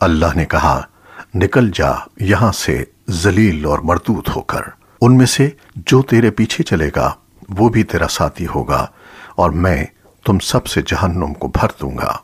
اللہ نے کہا، نکل جا، یہاں سے ذلیل اور مردود ہو کر۔ ان میں سے جو تیرے پیچھے چلے گا، وہ بھی تیرا ساتھی ہوگا اور میں تم سب سے جہنم کو بھر دوں گا۔